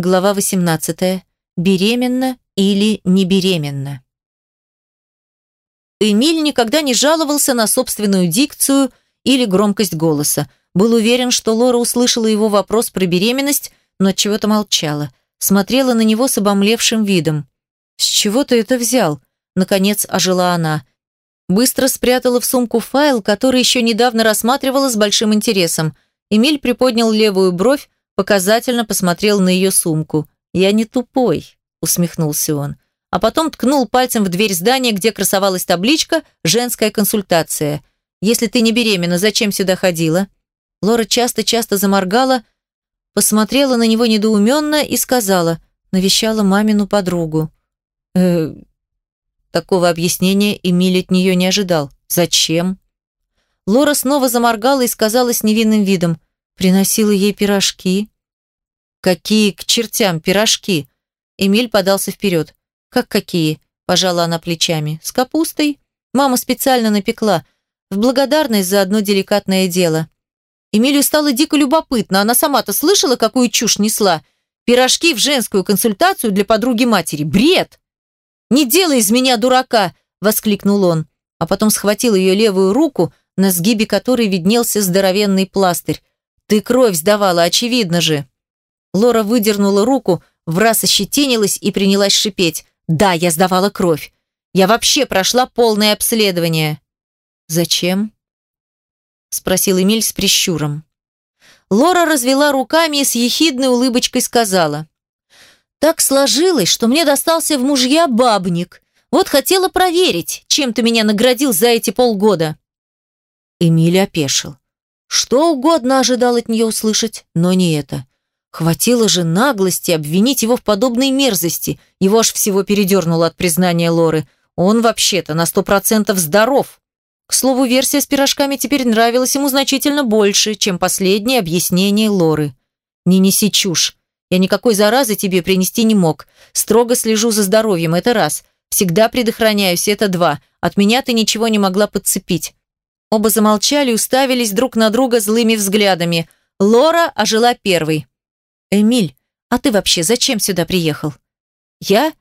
Глава 18. Беременна или не беременна? Эмиль никогда не жаловался на собственную дикцию или громкость голоса. Был уверен, что Лора услышала его вопрос про беременность, но от чего-то молчала. Смотрела на него с обомлевшим видом. «С чего ты это взял?» Наконец ожила она. Быстро спрятала в сумку файл, который еще недавно рассматривала с большим интересом. Эмиль приподнял левую бровь, показательно посмотрел на ее сумку. «Я не тупой», — усмехнулся он. А потом ткнул пальцем в дверь здания, где красовалась табличка «Женская консультация». «Если ты не беременна, зачем сюда ходила?» Лора часто-часто заморгала, посмотрела на него недоуменно и сказала, навещала мамину подругу. «Э, Такого объяснения Эмиль от нее не ожидал. «Зачем?» Лора снова заморгала и сказала с невинным видом. Приносила ей пирожки. «Какие к чертям пирожки?» Эмиль подался вперед. «Как какие?» – пожала она плечами. «С капустой. Мама специально напекла. В благодарность за одно деликатное дело». Эмилию стало дико любопытно. Она сама-то слышала, какую чушь несла? Пирожки в женскую консультацию для подруги матери. Бред! «Не делай из меня дурака!» – воскликнул он, а потом схватил ее левую руку, на сгибе которой виднелся здоровенный пластырь. Ты кровь сдавала, очевидно же. Лора выдернула руку, враз ощетинилась и принялась шипеть. Да, я сдавала кровь. Я вообще прошла полное обследование. Зачем? Спросил Эмиль с прищуром. Лора развела руками и с ехидной улыбочкой сказала. Так сложилось, что мне достался в мужья бабник. Вот хотела проверить, чем ты меня наградил за эти полгода. Эмиль опешил. Что угодно ожидал от нее услышать, но не это. Хватило же наглости обвинить его в подобной мерзости. Его аж всего передернуло от признания Лоры. Он вообще-то на сто процентов здоров. К слову, версия с пирожками теперь нравилась ему значительно больше, чем последнее объяснение Лоры. «Не неси чушь. Я никакой заразы тебе принести не мог. Строго слежу за здоровьем, это раз. Всегда предохраняюсь, это два. От меня ты ничего не могла подцепить. Оба замолчали, уставились друг на друга злыми взглядами. Лора ожила первой. «Эмиль, а ты вообще зачем сюда приехал?» «Я?»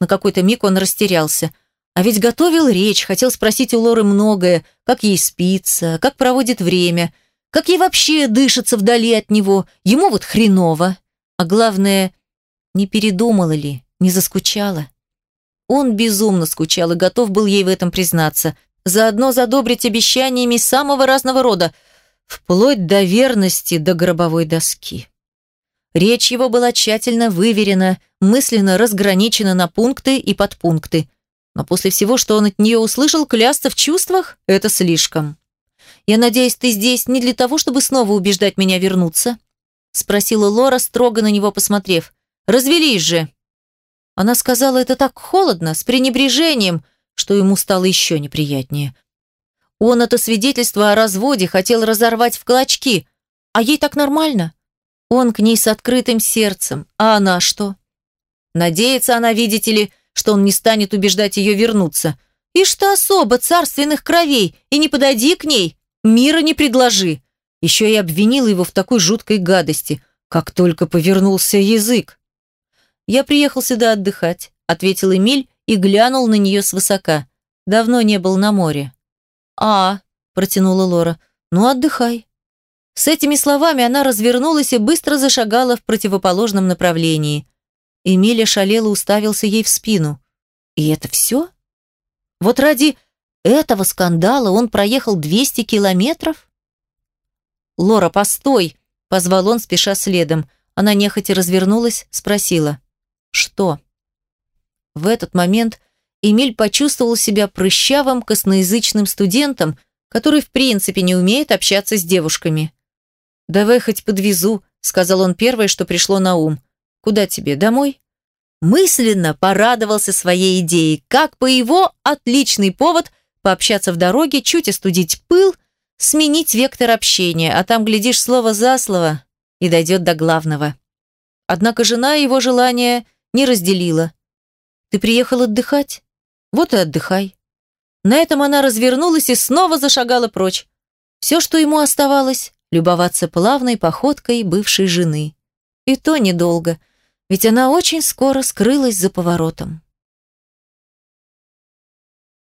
На какой-то миг он растерялся. А ведь готовил речь, хотел спросить у Лоры многое, как ей спится, как проводит время, как ей вообще дышится вдали от него. Ему вот хреново. А главное, не передумала ли, не заскучала? Он безумно скучал и готов был ей в этом признаться заодно задобрить обещаниями самого разного рода, вплоть до верности до гробовой доски. Речь его была тщательно выверена, мысленно разграничена на пункты и подпункты. Но после всего, что он от нее услышал, клясться в чувствах – это слишком. «Я надеюсь, ты здесь не для того, чтобы снова убеждать меня вернуться?» – спросила Лора, строго на него посмотрев. «Развелись же!» Она сказала это так холодно, с пренебрежением, что ему стало еще неприятнее. Он это свидетельство о разводе хотел разорвать в клочки, а ей так нормально. Он к ней с открытым сердцем, а она что? Надеется она, видите ли, что он не станет убеждать ее вернуться. И что особо царственных кровей, и не подойди к ней, мира не предложи. Еще и обвинила его в такой жуткой гадости, как только повернулся язык. «Я приехал сюда отдыхать», — ответил Эмиль и глянул на нее свысока. Давно не был на море. «А», – протянула Лора, – «ну отдыхай». С этими словами она развернулась и быстро зашагала в противоположном направлении. Эмиля шалело уставился ей в спину. «И это все? Вот ради этого скандала он проехал 200 километров?» «Лора, постой!» – позвал он, спеша следом. Она нехотя развернулась, спросила. «Что?» В этот момент Эмиль почувствовал себя прыщавым, косноязычным студентом, который в принципе не умеет общаться с девушками. «Давай хоть подвезу», — сказал он первое, что пришло на ум. «Куда тебе, домой?» Мысленно порадовался своей идеей, как по его отличный повод пообщаться в дороге, чуть остудить пыл, сменить вектор общения, а там, глядишь, слово за слово и дойдет до главного. Однако жена его желания не разделила. Ты приехал отдыхать? Вот и отдыхай. На этом она развернулась и снова зашагала прочь. Все, что ему оставалось, любоваться плавной походкой бывшей жены. И то недолго. Ведь она очень скоро скрылась за поворотом.